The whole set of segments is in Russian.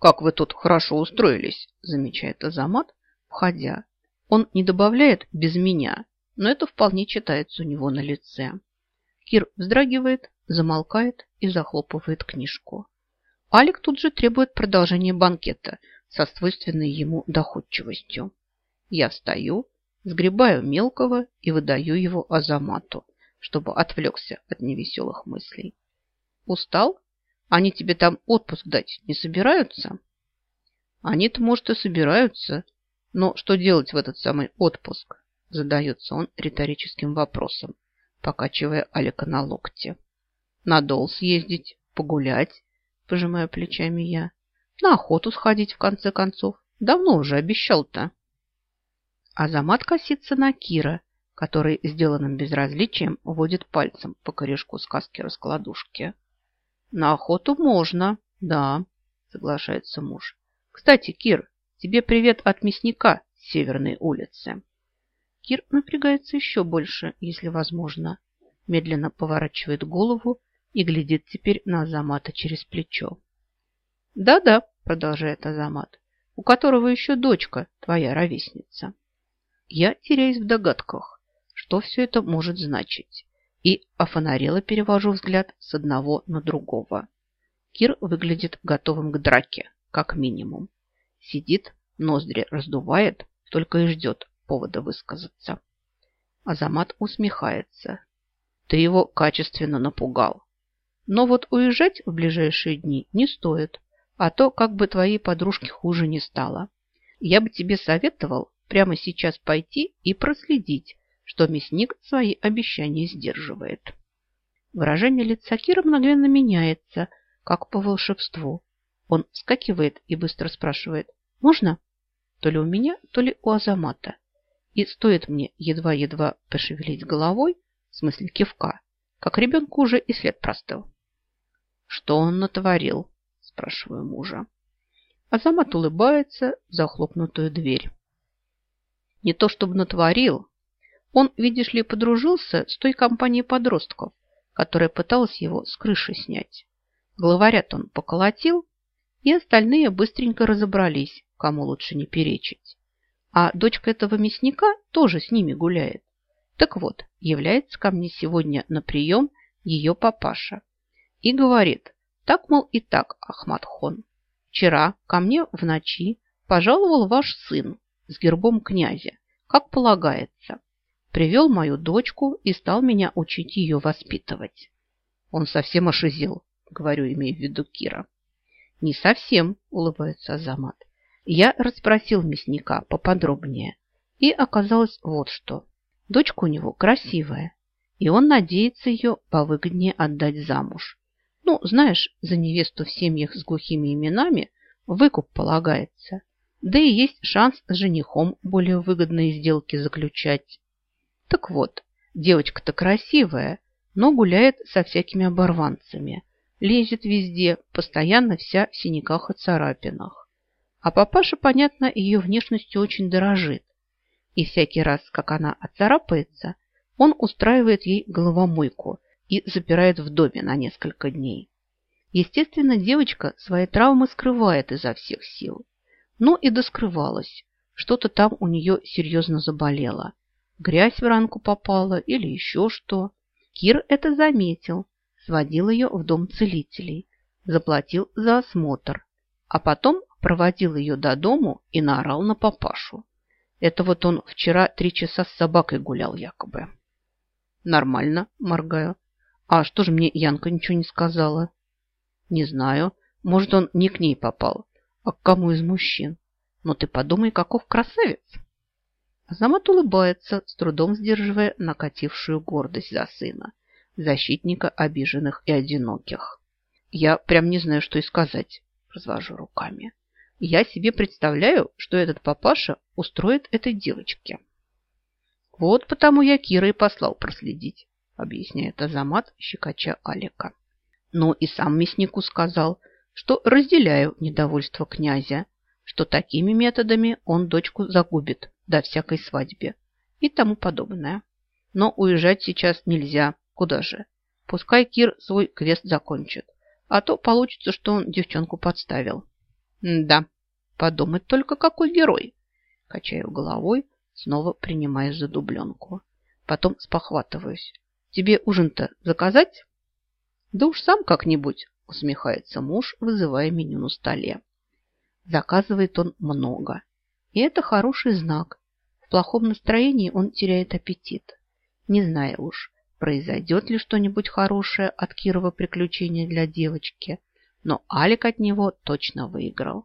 как вы тут хорошо устроились, замечает Азамат, входя. Он не добавляет «без меня», но это вполне читается у него на лице. Кир вздрагивает, замолкает и захлопывает книжку. Алик тут же требует продолжения банкета со свойственной ему доходчивостью. Я встаю, сгребаю мелкого и выдаю его Азамату, чтобы отвлекся от невеселых мыслей. Устал? Они тебе там отпуск дать не собираются? Они-то, может, и собираются, но что делать в этот самый отпуск? Задается он риторическим вопросом, покачивая Алика на локте. Надол съездить, погулять, пожимая плечами я. На охоту сходить, в конце концов. Давно уже обещал-то. Азамат косится на Кира, который сделанным безразличием водит пальцем по корешку сказки-раскладушки. На охоту можно, да, соглашается муж. Кстати, Кир, тебе привет от мясника с Северной улицы. Кир напрягается еще больше, если возможно. Медленно поворачивает голову и глядит теперь на Азамата через плечо. «Да-да», — продолжает Азамат, «у которого еще дочка, твоя ровесница». Я теряюсь в догадках, что все это может значить, и офонарело перевожу взгляд с одного на другого. Кир выглядит готовым к драке, как минимум. Сидит, ноздри раздувает, только и ждет повода высказаться. Азамат усмехается. Ты его качественно напугал. Но вот уезжать в ближайшие дни не стоит, а то как бы твоей подружке хуже не стало. Я бы тебе советовал прямо сейчас пойти и проследить, что мясник свои обещания сдерживает. Выражение лица Кира мгновенно меняется, как по волшебству. Он вскакивает и быстро спрашивает «Можно?» То ли у меня, то ли у Азамата. И стоит мне едва-едва пошевелить головой, в смысле кивка, как ребенку уже и след простыл. «Что он натворил?» – спрашиваю мужа. Азамат улыбается в захлопнутую дверь. Не то чтобы натворил. Он, видишь ли, подружился с той компанией подростков, которая пыталась его с крыши снять. Главарят он поколотил, и остальные быстренько разобрались, кому лучше не перечить. А дочка этого мясника тоже с ними гуляет. Так вот, является ко мне сегодня на прием ее папаша и говорит, так, мол, и так, Ахмат Хон, вчера ко мне в ночи пожаловал ваш сын с гербом князя, как полагается. Привел мою дочку и стал меня учить ее воспитывать. Он совсем ошизел, говорю, имея в виду Кира. Не совсем, улыбается Азамат. Я расспросил мясника поподробнее, и оказалось вот что. Дочка у него красивая, и он надеется ее повыгоднее отдать замуж. Ну, знаешь, за невесту в семьях с глухими именами выкуп полагается. Да и есть шанс с женихом более выгодные сделки заключать. Так вот, девочка-то красивая, но гуляет со всякими оборванцами. Лезет везде, постоянно вся в синяках и царапинах. А папаша, понятно, ее внешностью очень дорожит. И всякий раз, как она отцарапается, он устраивает ей головомойку – и запирает в доме на несколько дней. Естественно, девочка свои травмы скрывает изо всех сил. Ну и доскрывалась. Что-то там у нее серьезно заболело. Грязь в ранку попала или еще что. Кир это заметил, сводил ее в дом целителей, заплатил за осмотр, а потом проводил ее до дому и наорал на папашу. Это вот он вчера три часа с собакой гулял якобы. Нормально, моргаю. А что же мне Янка ничего не сказала? Не знаю. Может, он не к ней попал, а к кому из мужчин. Но ты подумай, каков красавец. Азамат улыбается, с трудом сдерживая накатившую гордость за сына, защитника обиженных и одиноких. Я прям не знаю, что и сказать, развожу руками. Я себе представляю, что этот папаша устроит этой девочке. Вот потому я Кира и послал проследить объясняет Азамат, щекоча Алика. Ну и сам мяснику сказал, что разделяю недовольство князя, что такими методами он дочку загубит до всякой свадьбе и тому подобное. Но уезжать сейчас нельзя. Куда же? Пускай Кир свой квест закончит, а то получится, что он девчонку подставил. Да, подумать только, какой герой. Качаю головой, снова принимаясь за дубленку. Потом спохватываюсь. Тебе ужин-то заказать? Да уж сам как-нибудь, усмехается муж, вызывая меню на столе. Заказывает он много. И это хороший знак. В плохом настроении он теряет аппетит. Не знаю уж, произойдет ли что-нибудь хорошее от Кирова приключения для девочки, но Алик от него точно выиграл.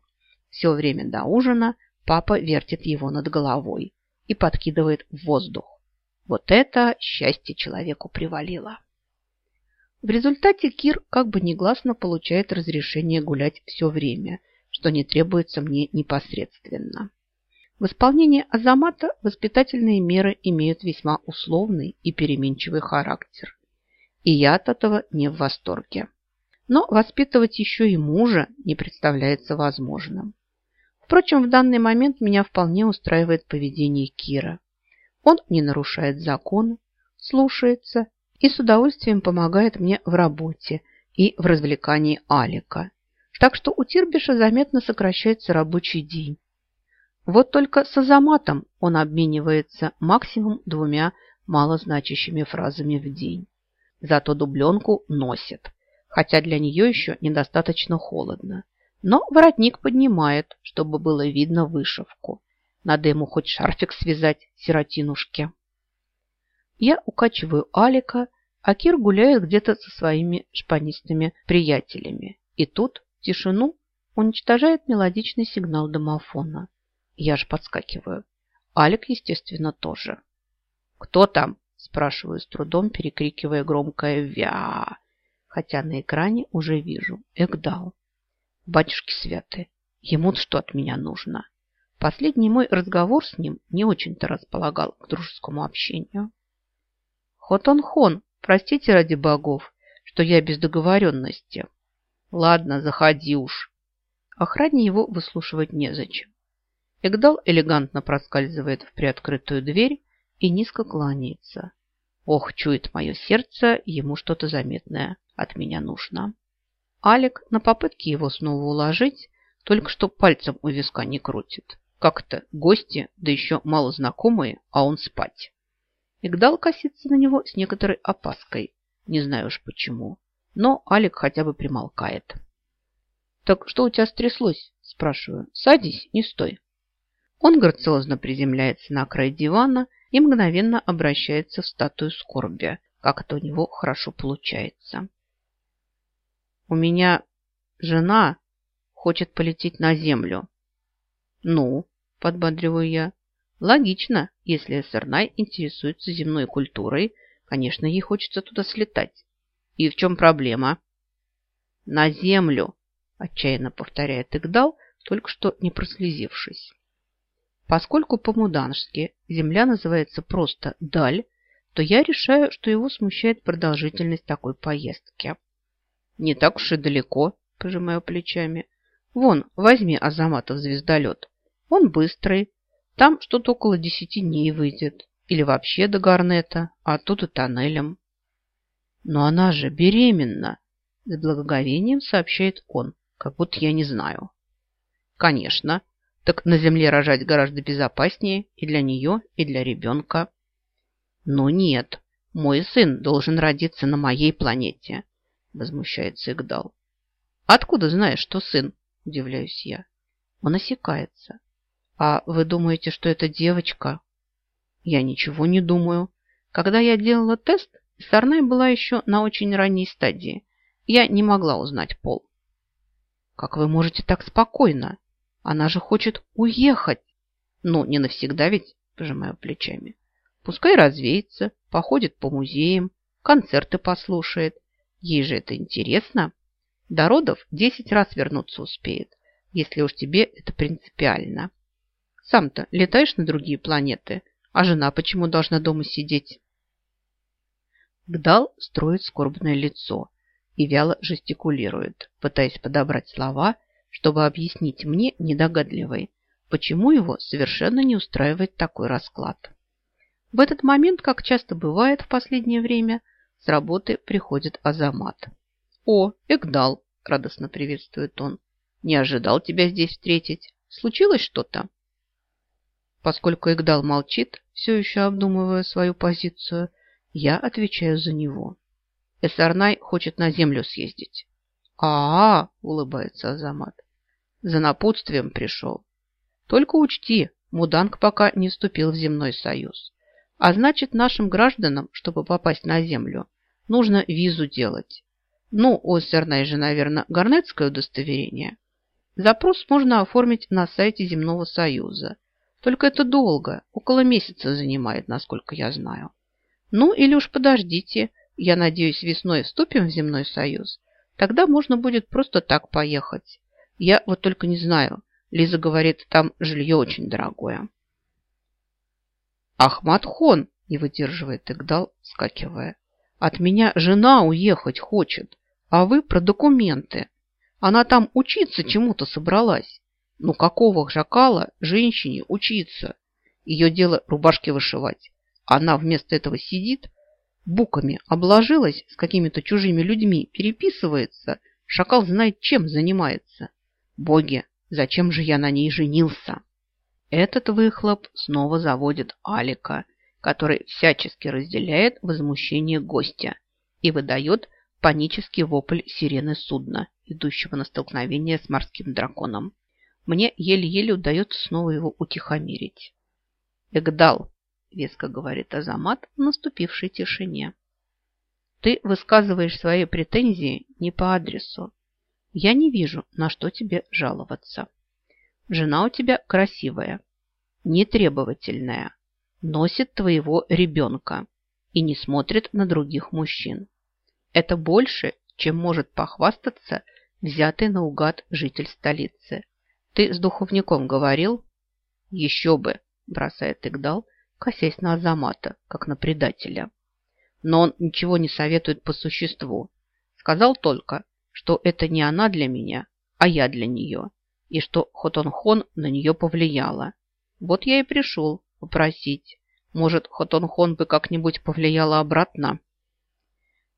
Все время до ужина папа вертит его над головой и подкидывает в воздух. Вот это счастье человеку привалило. В результате Кир как бы негласно получает разрешение гулять все время, что не требуется мне непосредственно. В исполнении Азамата воспитательные меры имеют весьма условный и переменчивый характер. И я от этого не в восторге. Но воспитывать еще и мужа не представляется возможным. Впрочем, в данный момент меня вполне устраивает поведение Кира. Он не нарушает закон, слушается и с удовольствием помогает мне в работе и в развлекании Алика. Так что у Тирбиша заметно сокращается рабочий день. Вот только с Азаматом он обменивается максимум двумя малозначащими фразами в день. Зато дубленку носит, хотя для нее еще недостаточно холодно. Но воротник поднимает, чтобы было видно вышивку. Надо ему хоть шарфик связать, сиротинушке. Я укачиваю Алика, а Кир гуляет где-то со своими шпанистыми приятелями. И тут тишину уничтожает мелодичный сигнал домофона. Я ж подскакиваю. Алик, естественно, тоже. «Кто там?» – спрашиваю с трудом, перекрикивая громкое «Вя!», хотя на экране уже вижу Эгдал. Батюшки святы, ему что от меня нужно? Последний мой разговор с ним не очень-то располагал к дружескому общению. Хотон-хон, простите ради богов, что я без договоренности. Ладно, заходи уж. Охране его выслушивать незачем. Эгдал элегантно проскальзывает в приоткрытую дверь и низко кланяется. Ох, чует мое сердце, ему что-то заметное от меня нужно. Алик на попытке его снова уложить, только что пальцем у виска не крутит. Как-то гости, да еще мало знакомые, а он спать. Игдал косится на него с некоторой опаской. Не знаю уж почему. Но Алик хотя бы примолкает. «Так что у тебя стряслось?» – спрашиваю. «Садись, не стой». Он грациозно приземляется на край дивана и мгновенно обращается в статую скорби, как это у него хорошо получается. У меня жена хочет полететь на землю. Ну, подбадриваю я. Логично, если Сарнай интересуется земной культурой, конечно, ей хочется туда слетать. И в чем проблема? На землю, отчаянно повторяет Игдал, только что не прослезившись. Поскольку по-мудански земля называется просто «даль», то я решаю, что его смущает продолжительность такой поездки. Не так уж и далеко, пожимаю плечами. Вон, возьми Азаматов звездолет. Он быстрый. Там что-то около десяти дней выйдет. Или вообще до Гарнета, а и тоннелем. Но она же беременна, с благоговением сообщает он, как будто я не знаю. Конечно. Так на земле рожать гораздо безопаснее и для нее, и для ребенка. Но нет, мой сын должен родиться на моей планете возмущается Игдал. Откуда знаешь, что сын? Удивляюсь я. Он осекается. А вы думаете, что это девочка? Я ничего не думаю. Когда я делала тест, Сарнай была еще на очень ранней стадии. Я не могла узнать пол. Как вы можете так спокойно? Она же хочет уехать. Ну, не навсегда ведь, пожимаю плечами. Пускай развеется, походит по музеям, концерты послушает. Ей же это интересно. До родов десять раз вернуться успеет, если уж тебе это принципиально. Сам-то летаешь на другие планеты, а жена почему должна дома сидеть? Гдал строит скорбное лицо и вяло жестикулирует, пытаясь подобрать слова, чтобы объяснить мне, недогадливой, почему его совершенно не устраивает такой расклад. В этот момент, как часто бывает в последнее время, с работы приходит Азамат. «О, Эгдал!» – радостно приветствует он. Не ожидал тебя здесь встретить. Случилось что-то?» Поскольку Игдал молчит, все еще обдумывая свою позицию, я отвечаю за него. Эсарнай хочет на землю съездить. а, -а, -а улыбается Азамат. За напутствием пришел. Только учти, Муданг пока не вступил в земной союз. А значит, нашим гражданам, чтобы попасть на землю, нужно визу делать. Ну, у же, наверное, гарнетское удостоверение. Запрос можно оформить на сайте Земного Союза. Только это долго, около месяца занимает, насколько я знаю. Ну, или уж подождите, я надеюсь, весной вступим в Земной Союз. Тогда можно будет просто так поехать. Я вот только не знаю. Лиза говорит, там жилье очень дорогое. Ахмат Хон, не выдерживает Игдал, скакивая. От меня жена уехать хочет, а вы про документы. Она там учиться чему-то собралась. Ну какого жакала женщине учиться? Ее дело рубашки вышивать. Она вместо этого сидит, буками обложилась с какими-то чужими людьми, переписывается. Шакал знает, чем занимается. Боги, зачем же я на ней женился? Этот выхлоп снова заводит Алика, который всячески разделяет возмущение гостя и выдает панический вопль сирены судна, идущего на столкновение с морским драконом. Мне еле-еле удается снова его утихомирить. «Эгдал», — веско говорит Азамат в наступившей тишине. «Ты высказываешь свои претензии не по адресу. Я не вижу, на что тебе жаловаться. Жена у тебя красивая, нетребовательная, носит твоего ребенка и не смотрит на других мужчин. Это больше, чем может похвастаться взятый наугад житель столицы. Ты с духовником говорил? Еще бы, бросает Игдал, косясь на Азамата, как на предателя. Но он ничего не советует по существу. Сказал только, что это не она для меня, а я для нее, и что Хотонхон на нее повлияла. Вот я и пришел попросить. Может, Хотонхон бы как-нибудь повлияла обратно?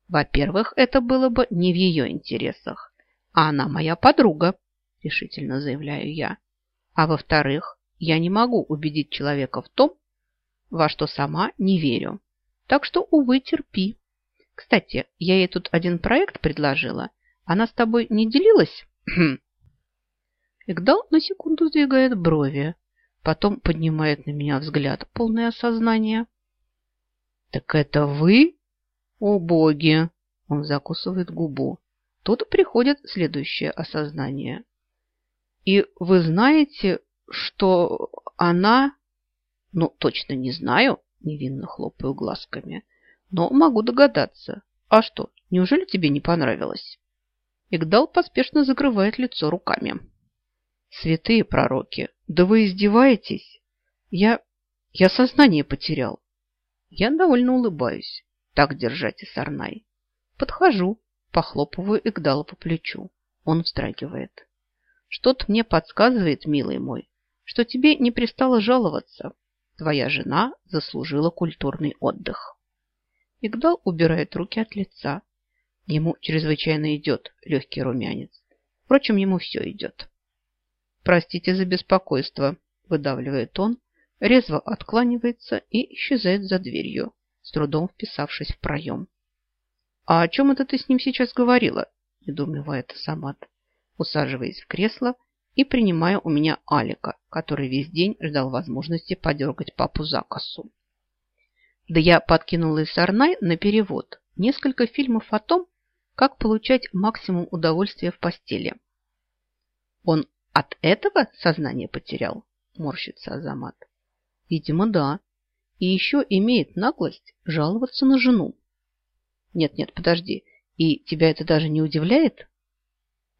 Во-первых, это было бы не в ее интересах, а она моя подруга, решительно заявляю я. А во-вторых, я не могу убедить человека в том, во что сама не верю. Так что, увы, терпи. Кстати, я ей тут один проект предложила. Она с тобой не делилась? Игдал на секунду сдвигает брови, потом поднимает на меня взгляд, полное осознание. «Так это вы?» «О, боги!» Он закусывает губу. Тут приходит следующее осознание. «И вы знаете, что она...» «Ну, точно не знаю», невинно хлопаю глазками. «Но могу догадаться. А что, неужели тебе не понравилось?» Игдал поспешно закрывает лицо руками. «Святые пророки, да вы издеваетесь? Я... я сознание потерял». Я довольно улыбаюсь. Так держать, Исарнай. Подхожу, похлопываю Игдала по плечу. Он вздрагивает. Что-то мне подсказывает, милый мой, что тебе не пристало жаловаться. Твоя жена заслужила культурный отдых. Игдал убирает руки от лица, Ему чрезвычайно идет легкий румянец. Впрочем, ему все идет. «Простите за беспокойство», – выдавливает он, резво откланивается и исчезает за дверью, с трудом вписавшись в проем. «А о чем это ты с ним сейчас говорила?» – недоумевает Самат, усаживаясь в кресло и принимая у меня Алика, который весь день ждал возможности подергать папу за косу. Да я подкинула из Сарнай на перевод несколько фильмов о том, как получать максимум удовольствия в постели. Он от этого сознание потерял? Морщится Азамат. Видимо, да. И еще имеет наглость жаловаться на жену. Нет-нет, подожди. И тебя это даже не удивляет?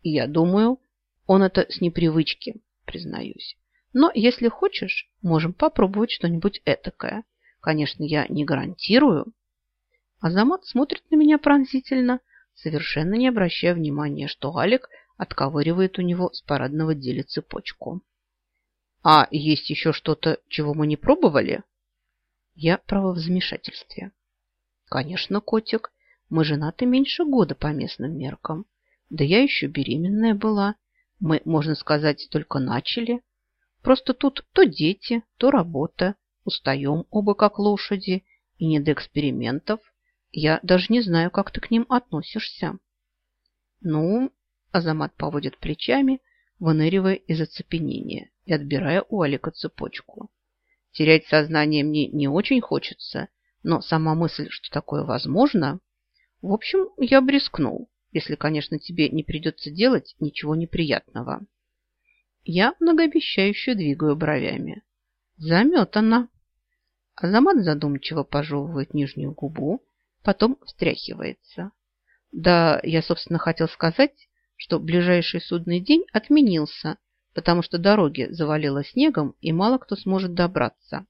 Я думаю, он это с непривычки, признаюсь. Но если хочешь, можем попробовать что-нибудь этакое. Конечно, я не гарантирую. Азамат смотрит на меня пронзительно, совершенно не обращая внимания, что Алик отковыривает у него с парадного деля цепочку. «А есть еще что-то, чего мы не пробовали?» Я право в замешательстве. «Конечно, котик, мы женаты меньше года по местным меркам. Да я еще беременная была. Мы, можно сказать, только начали. Просто тут то дети, то работа. Устаем оба как лошади, и не до экспериментов. Я даже не знаю, как ты к ним относишься. Ну, Азамат поводит плечами, выныривая из оцепенения и отбирая у Алика цепочку. Терять сознание мне не очень хочется, но сама мысль, что такое возможно... В общем, я бы рискнул, если, конечно, тебе не придется делать ничего неприятного. Я многообещающе двигаю бровями. Заметана. Азамат задумчиво пожевывает нижнюю губу, потом встряхивается. Да, я, собственно, хотел сказать, что ближайший судный день отменился, потому что дороги завалило снегом и мало кто сможет добраться.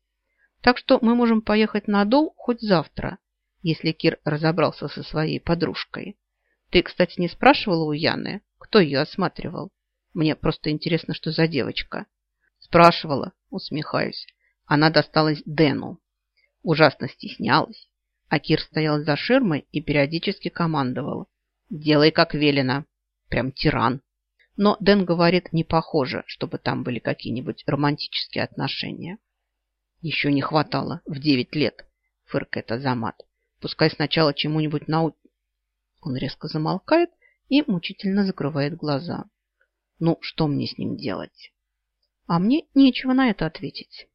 Так что мы можем поехать на Дол хоть завтра, если Кир разобрался со своей подружкой. Ты, кстати, не спрашивала у Яны, кто ее осматривал? Мне просто интересно, что за девочка. Спрашивала, усмехаюсь. Она досталась Дэну. Ужасно стеснялась. А Кир стоял за ширмой и периодически командовал. «Делай, как велено». Прям тиран. Но Дэн говорит, не похоже, чтобы там были какие-нибудь романтические отношения. Еще не хватало в девять лет, фыркает Азамат. Пускай сначала чему-нибудь нау... Он резко замолкает и мучительно закрывает глаза. Ну, что мне с ним делать? А мне нечего на это ответить.